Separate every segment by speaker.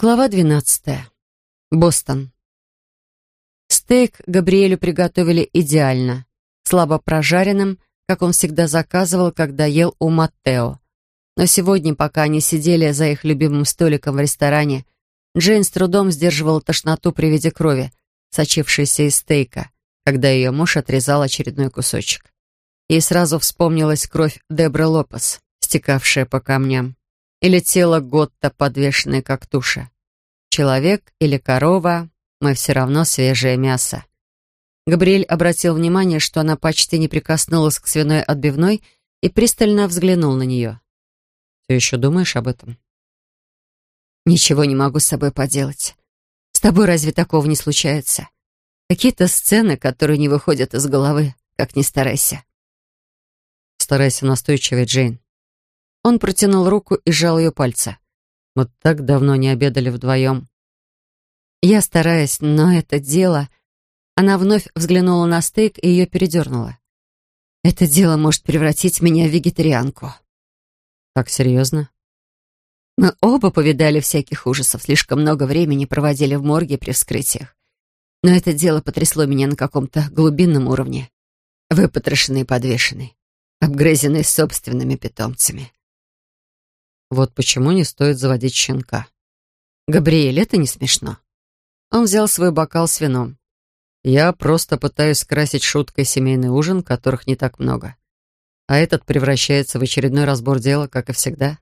Speaker 1: Глава двенадцатая. Бостон. Стейк Габриэлю приготовили идеально, слабо прожаренным, как он всегда заказывал, когда ел у Маттео. Но сегодня, пока они сидели за их любимым столиком в ресторане, Джейн с трудом сдерживала тошноту при виде крови, сочившейся из стейка, когда ее муж отрезал очередной кусочек. Ей сразу вспомнилась кровь Дебры Лопес, стекавшая по камням или тело Готта, подвешенное как туша. Человек или корова, мы все равно свежее мясо. Габриэль обратил внимание, что она почти не прикоснулась к свиной отбивной и пристально взглянул на нее. «Ты еще думаешь об этом?» «Ничего не могу с собой поделать. С тобой разве такого не случается? Какие-то сцены, которые не выходят из головы, как ни старайся».
Speaker 2: «Старайся настойчивее, Джейн.
Speaker 1: Он протянул руку и сжал ее пальцы.
Speaker 2: «Мы так давно не обедали вдвоем».
Speaker 1: Я стараюсь, но это дело... Она вновь взглянула на стейк и ее передернула. Это дело может превратить меня в вегетарианку.
Speaker 2: Так серьезно?
Speaker 1: Мы оба повидали всяких ужасов, слишком много времени проводили в морге при вскрытиях. Но это дело потрясло меня на каком-то глубинном уровне. Выпотрошенный и подвешенный, обгрызенный собственными питомцами.
Speaker 2: Вот почему не стоит заводить щенка.
Speaker 1: Габриэль, это не смешно. Он взял свой бокал с вином.
Speaker 2: Я просто пытаюсь скрасить шуткой семейный ужин, которых не так много. А этот превращается в очередной разбор дела, как и всегда.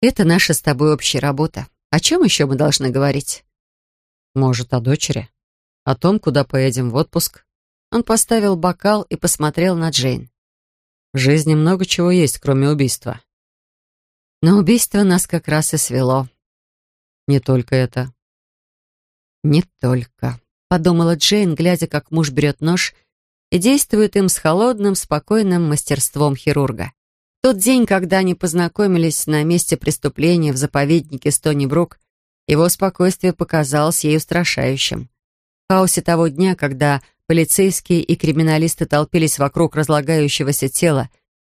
Speaker 1: Это наша с тобой общая работа. О чем еще мы должны говорить?
Speaker 2: Может, о дочери? О том, куда поедем в отпуск?
Speaker 1: Он поставил бокал и посмотрел на Джейн.
Speaker 2: В жизни много чего есть, кроме убийства.
Speaker 1: Но убийство нас как раз и свело.
Speaker 2: Не только это.
Speaker 1: Не только, подумала Джейн, глядя, как муж берет нож и действует им с холодным, спокойным мастерством хирурга. Тот день, когда они познакомились на месте преступления в заповеднике Стони-Брук, его спокойствие показалось ей устрашающим. В хаосе того дня, когда полицейские и криминалисты толпились вокруг разлагающегося тела,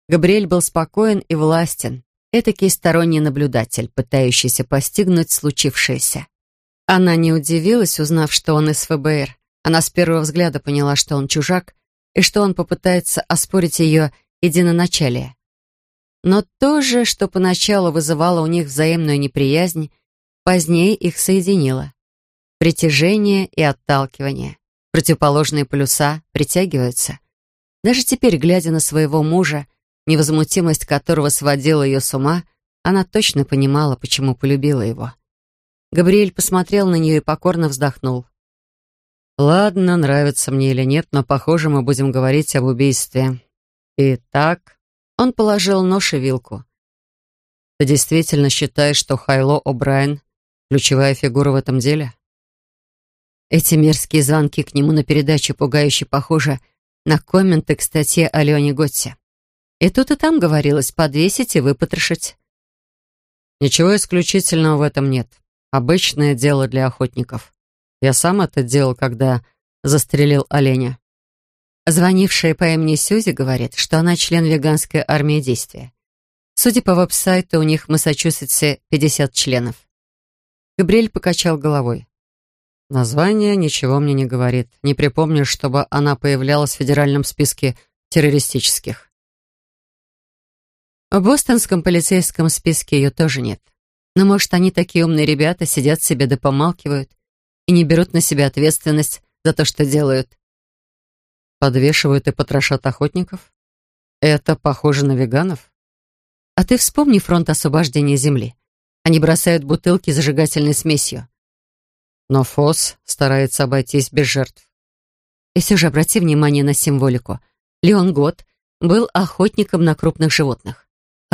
Speaker 1: Габриэль был спокоен и властен, этакий сторонний наблюдатель, пытающийся постигнуть случившееся. Она не удивилась, узнав, что он из ФБР. Она с первого взгляда поняла, что он чужак, и что он попытается оспорить ее единоначалие. Но то же, что поначалу вызывало у них взаимную неприязнь, позднее их соединило. Притяжение и отталкивание. Противоположные полюса притягиваются. Даже теперь, глядя на своего мужа, невозмутимость которого сводила ее с ума, она точно понимала, почему полюбила его. Габриэль посмотрел на нее и покорно вздохнул.
Speaker 2: «Ладно, нравится мне или нет, но, похоже, мы будем говорить об убийстве. Итак...» Он положил нож и вилку. «Ты действительно считаешь, что Хайло О'Брайен — ключевая фигура в этом деле?»
Speaker 1: Эти мерзкие звонки к нему на передаче пугающе похожи на комменты к статье о Леоне Готте. И тут и там говорилось подвесить и выпотрошить.
Speaker 2: Ничего исключительного в этом нет. Обычное дело для охотников. Я сам это делал, когда застрелил оленя.
Speaker 1: Звонившая по имени Сьюзи говорит, что она член веганской армии действия. Судя по веб-сайту, у них в Массачусетсе 50 членов.
Speaker 2: Габриэль покачал головой. Название ничего мне не говорит. Не припомню, чтобы она появлялась в федеральном списке террористических.
Speaker 1: В бостонском полицейском списке ее тоже нет. Но, может, они такие умные ребята, сидят себе да помалкивают и не берут на себя ответственность за то, что делают.
Speaker 2: Подвешивают и потрошат охотников? Это похоже на веганов?
Speaker 1: А ты вспомни фронт освобождения Земли. Они бросают бутылки с зажигательной смесью.
Speaker 2: Но ФОС старается обойтись без жертв.
Speaker 1: И все же обрати внимание на символику. Леон Гот был охотником на крупных животных.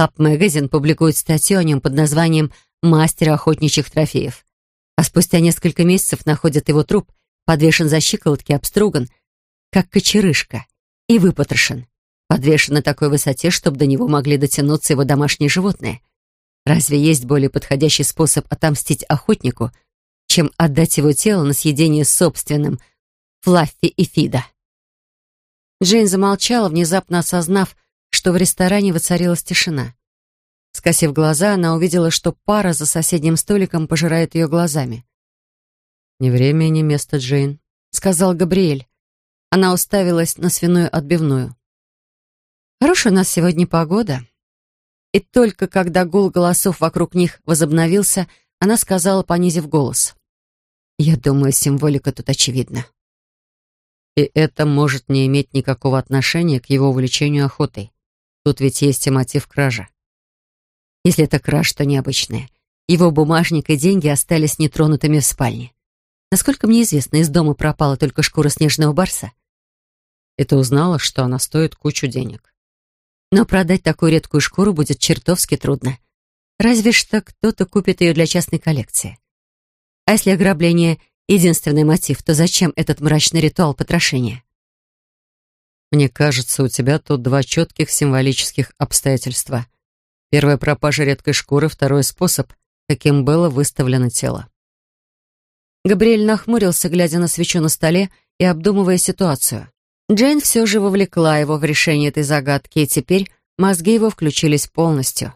Speaker 1: Кап Магазин публикует статью о нем под названием «Мастер охотничьих трофеев». А спустя несколько месяцев находят его труп, подвешен за щиколотки, обструган, как кочерышка, и выпотрошен. Подвешен на такой высоте, чтобы до него могли дотянуться его домашние животные. Разве есть более подходящий способ отомстить охотнику, чем отдать его тело на съедение собственным Флаффи и Фида? Джейн замолчала, внезапно осознав, что в ресторане воцарилась тишина. Скосив глаза, она увидела, что пара за соседним столиком пожирает ее глазами.
Speaker 2: «Не время и не место, Джейн», —
Speaker 1: сказал Габриэль. Она уставилась на свиную отбивную. «Хорошая у нас сегодня погода». И только когда гул голосов вокруг них возобновился, она сказала, понизив голос. «Я думаю, символика тут очевидна».
Speaker 2: И это может не иметь никакого отношения к его увлечению охотой. Тут ведь есть и мотив кражи.
Speaker 1: Если это кража, то необычная. Его бумажник и деньги остались нетронутыми в спальне. Насколько мне известно, из дома пропала только шкура снежного барса.
Speaker 2: И ты узнала, что она стоит кучу денег.
Speaker 1: Но продать такую редкую шкуру будет чертовски трудно. Разве что кто-то купит ее для частной коллекции. А если ограбление — единственный мотив, то зачем этот мрачный ритуал потрошения?
Speaker 2: Мне кажется, у тебя тут два четких символических обстоятельства. Первая пропажа редкой шкуры, второй способ, каким было выставлено тело.
Speaker 1: Габриэль нахмурился, глядя на свечу на столе и обдумывая ситуацию. Джейн все же вовлекла его в решение этой загадки, и теперь мозги его включились полностью.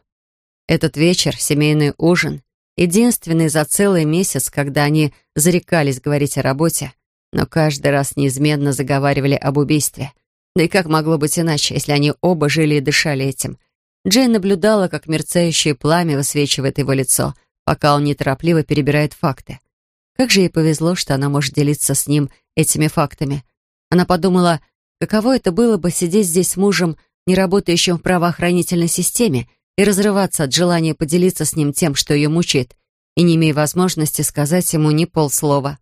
Speaker 1: Этот вечер, семейный ужин, единственный за целый месяц, когда они зарекались говорить о работе, но каждый раз неизменно заговаривали об убийстве — да и как могло быть иначе, если они оба жили и дышали этим? Джейн наблюдала, как мерцающее пламя высвечивает его лицо, пока он неторопливо перебирает факты. Как же ей повезло, что она может делиться с ним этими фактами. Она подумала, каково это было бы сидеть здесь с мужем, не работающим в правоохранительной системе, и разрываться от желания поделиться с ним тем, что ее мучает, и не имея возможности сказать ему ни полслова.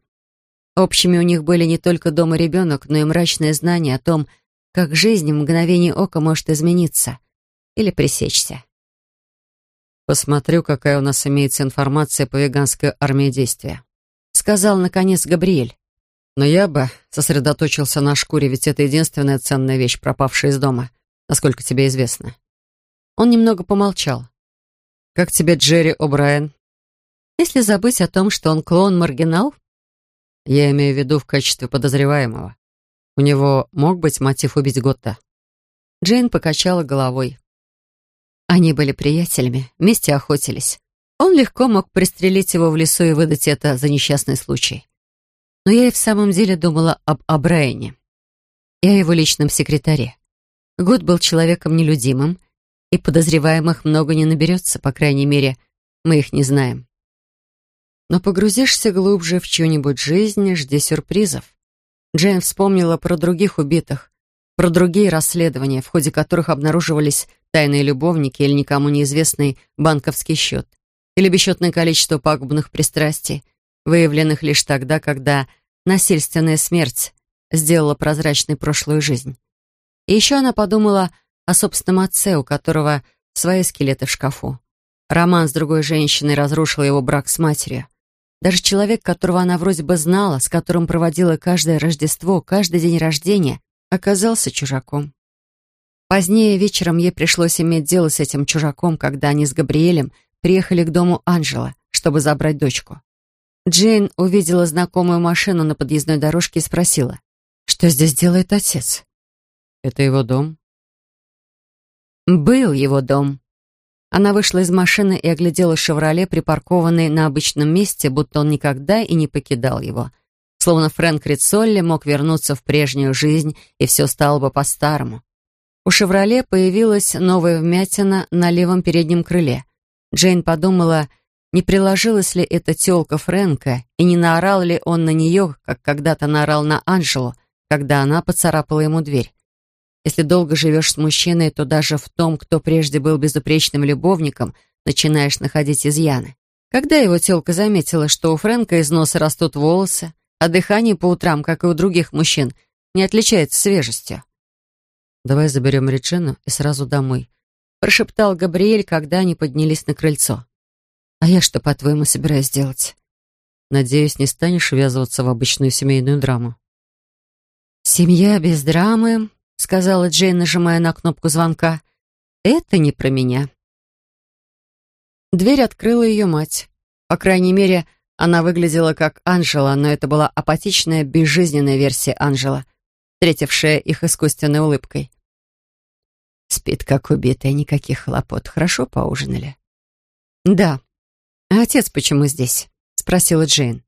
Speaker 1: Общими у них были не только дом и ребенок, но и мрачное знание о том, как жизнь в мгновение ока может измениться или пресечься.
Speaker 2: «Посмотрю, какая у нас имеется информация по веганской армии действия»,
Speaker 1: сказал, наконец, Габриэль.
Speaker 2: «Но я бы сосредоточился на шкуре, ведь это единственная ценная вещь, пропавшая из дома, насколько тебе известно».
Speaker 1: Он немного помолчал.
Speaker 2: «Как тебе Джерри О'Брайен?»
Speaker 1: «Если забыть о том, что он клоун-маргинал?»
Speaker 2: «Я имею в виду в качестве подозреваемого. У него мог быть мотив убить Готта?
Speaker 1: Джейн покачала головой. Они были приятелями, вместе охотились. Он легко мог пристрелить его в лесу и выдать это за несчастный случай. Но я и в самом деле думала об Абрайне и о его личном секретаре. Год был человеком нелюдимым, и подозреваемых много не наберется, по крайней мере, мы их не знаем. Но погрузишься глубже в чью-нибудь жизнь, жди сюрпризов. Джейн вспомнила про других убитых, про другие расследования, в ходе которых обнаруживались тайные любовники или никому неизвестный банковский счет, или бесчетное количество пагубных пристрастий, выявленных лишь тогда, когда насильственная смерть сделала прозрачной прошлую жизнь. И еще она подумала о собственном отце, у которого свои скелеты в шкафу. Роман с другой женщиной разрушил его брак с матерью. Даже человек, которого она вроде бы знала, с которым проводила каждое Рождество, каждый день рождения, оказался чужаком. Позднее вечером ей пришлось иметь дело с этим чужаком, когда они с Габриэлем приехали к дому Анжела, чтобы забрать дочку. Джейн увидела знакомую машину на подъездной дорожке и спросила, что здесь делает отец.
Speaker 2: «Это его дом?»
Speaker 1: «Был его дом», она вышла из машины и оглядела «Шевроле», припаркованный на обычном месте, будто он никогда и не покидал его. Словно Фрэнк Рицолли мог вернуться в прежнюю жизнь, и все стало бы по-старому. У «Шевроле» появилась новая вмятина на левом переднем крыле. Джейн подумала, не приложилась ли эта тёлка Фрэнка, и не наорал ли он на нее, как когда-то наорал на Анжелу, когда она поцарапала ему дверь. Если долго живешь с мужчиной, то даже в том, кто прежде был безупречным любовником, начинаешь находить изъяны. Когда его тёлка заметила, что у Фрэнка из носа растут волосы, а дыхание по утрам, как и у других мужчин, не отличается свежестью.
Speaker 2: «Давай заберем Реджину и сразу домой», — прошептал Габриэль, когда они поднялись на крыльцо.
Speaker 1: «А я что, по-твоему, собираюсь делать?»
Speaker 2: «Надеюсь, не станешь ввязываться в обычную семейную драму».
Speaker 1: «Семья без драмы — сказала Джейн, нажимая на кнопку звонка. «Это не про меня». Дверь открыла ее мать. По крайней мере, она выглядела как Анжела, но это была апатичная, безжизненная версия Анжела, встретившая их искусственной улыбкой.
Speaker 2: Спит, как убитая, никаких хлопот. Хорошо поужинали?»
Speaker 1: «Да. А отец почему здесь?» — спросила Джейн.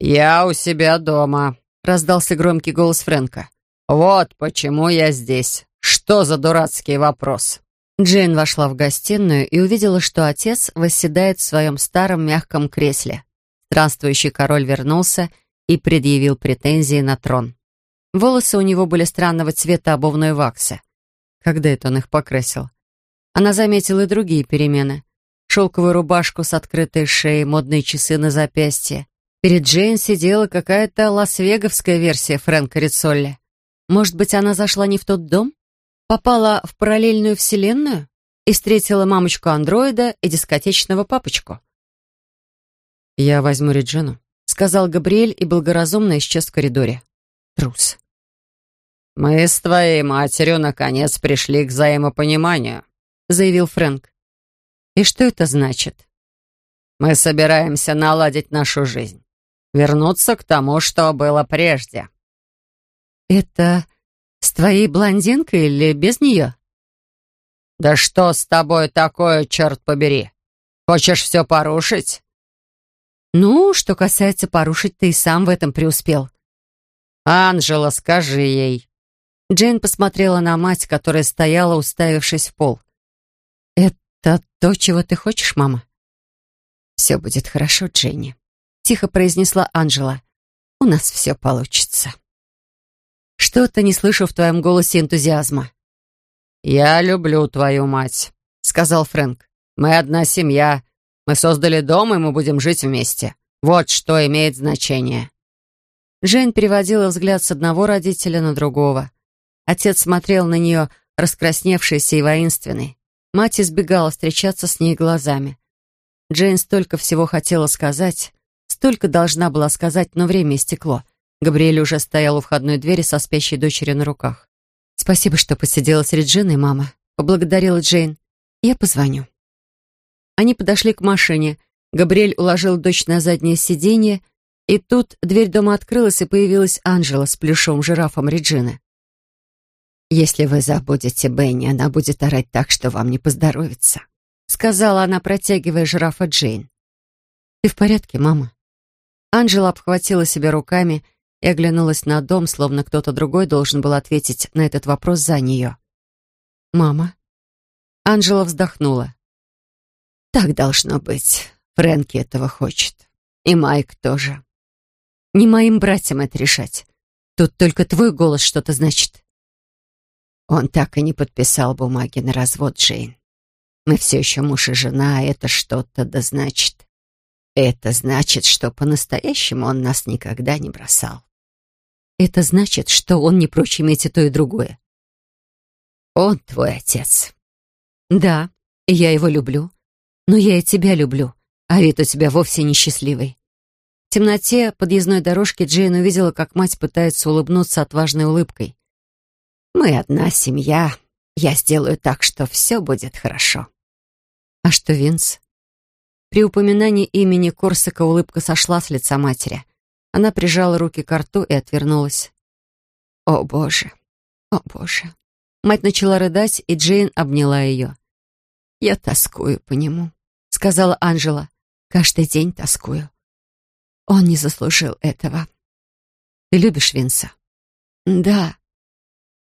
Speaker 2: «Я у себя дома», — раздался громкий голос Фрэнка. «Вот почему я здесь. Что за дурацкий вопрос?»
Speaker 1: Джейн вошла в гостиную и увидела, что отец восседает в своем старом мягком кресле. Странствующий король вернулся и предъявил претензии на трон. Волосы у него были странного цвета обувной ваксы. Когда это он их покрасил? Она заметила и другие перемены. Шелковую рубашку с открытой шеей, модные часы на запястье. Перед Джейн сидела какая-то лас-веговская версия Фрэнка Рицолли. Может быть, она зашла не в тот дом? попала в параллельную вселенную и встретила мамочку-андроида и дискотечного папочку.
Speaker 2: «Я возьму Реджину», — сказал Габриэль и благоразумно исчез в коридоре. Трус.
Speaker 3: «Мы с твоей матерью наконец пришли к взаимопониманию», — заявил Фрэнк.
Speaker 1: «И что это значит?»
Speaker 3: «Мы собираемся наладить нашу жизнь, вернуться к тому, что было прежде».
Speaker 1: «Это с твоей блондинкой или без нее?
Speaker 3: Да что с тобой такое, черт побери? Хочешь все порушить?
Speaker 1: Ну, что касается порушить, ты и сам в этом преуспел.
Speaker 3: Анжела, скажи ей.
Speaker 1: Джейн посмотрела на мать, которая стояла, уставившись в пол. «Это то, чего ты хочешь, мама?» «Все будет хорошо, Дженни», — тихо произнесла Анжела. «У нас все получится». Что-то не слышу в твоем голосе энтузиазма.
Speaker 3: «Я люблю твою мать», — сказал Фрэнк. «Мы одна семья. Мы создали дом, и мы будем жить вместе. Вот что имеет значение».
Speaker 1: Жень переводила взгляд с одного родителя на другого. Отец смотрел на нее, раскрасневшийся и воинственный. Мать избегала встречаться с ней глазами. Джейн столько всего хотела сказать, столько должна была сказать, но время истекло — Габриэль уже стоял у входной двери со спящей дочерью на руках. «Спасибо, что посидела с Реджиной, мама», — поблагодарила Джейн. «Я позвоню». Они подошли к машине. Габриэль уложил дочь на заднее сиденье, и тут дверь дома открылась, и появилась Анжела с плюшевым жирафом Реджины. «Если вы забудете Бенни, она будет орать так, что вам не поздоровится», — сказала она, протягивая жирафа Джейн. «Ты в порядке, мама?» Анжела обхватила себя руками и оглянулась на дом, словно кто-то другой должен был ответить на этот вопрос за нее. «Мама?» Анжела вздохнула. «Так должно быть. Фрэнки этого хочет. И Майк тоже. Не моим братьям это решать. Тут только твой голос что-то значит». Он так и не подписал бумаги на развод, Джейн. Мы все еще муж и жена, а это что-то да значит. Это значит, что по-настоящему он нас никогда не бросал. Это значит, что он не прочь иметь и то, и другое. Он твой отец. Да, я его люблю. Но я и тебя люблю, а вид у тебя вовсе несчастливый. В темноте подъездной дорожки Джейн увидела, как мать пытается улыбнуться отважной улыбкой. «Мы одна семья. Я сделаю так, что все будет хорошо». «А что Винс?» При упоминании имени Корсака улыбка сошла с лица матери. Она прижала руки к рту и отвернулась. «О, Боже! О, Боже!» Мать начала рыдать, и Джейн обняла ее. «Я тоскую по нему», — сказала Анжела. «Каждый день тоскую. Он не заслужил этого». «Ты любишь Винса?» «Да».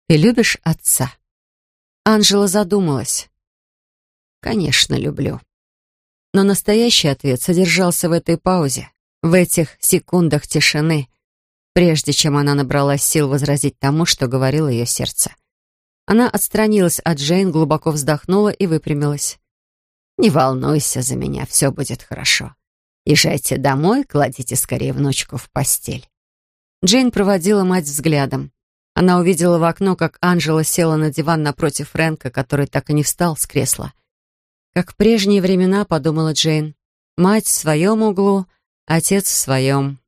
Speaker 1: «Ты любишь отца?» Анжела задумалась. «Конечно, люблю». Но настоящий ответ содержался в этой паузе в этих секундах тишины, прежде чем она набралась сил возразить тому, что говорило ее сердце. Она отстранилась от Джейн, глубоко вздохнула и выпрямилась. «Не волнуйся за меня, все будет хорошо. Езжайте домой, кладите скорее внучку в постель». Джейн проводила мать взглядом. Она увидела в окно, как Анжела села на диван напротив Фрэнка, который так и не встал с кресла. Как в прежние времена, подумала Джейн, мать в своем углу — Отец в своем.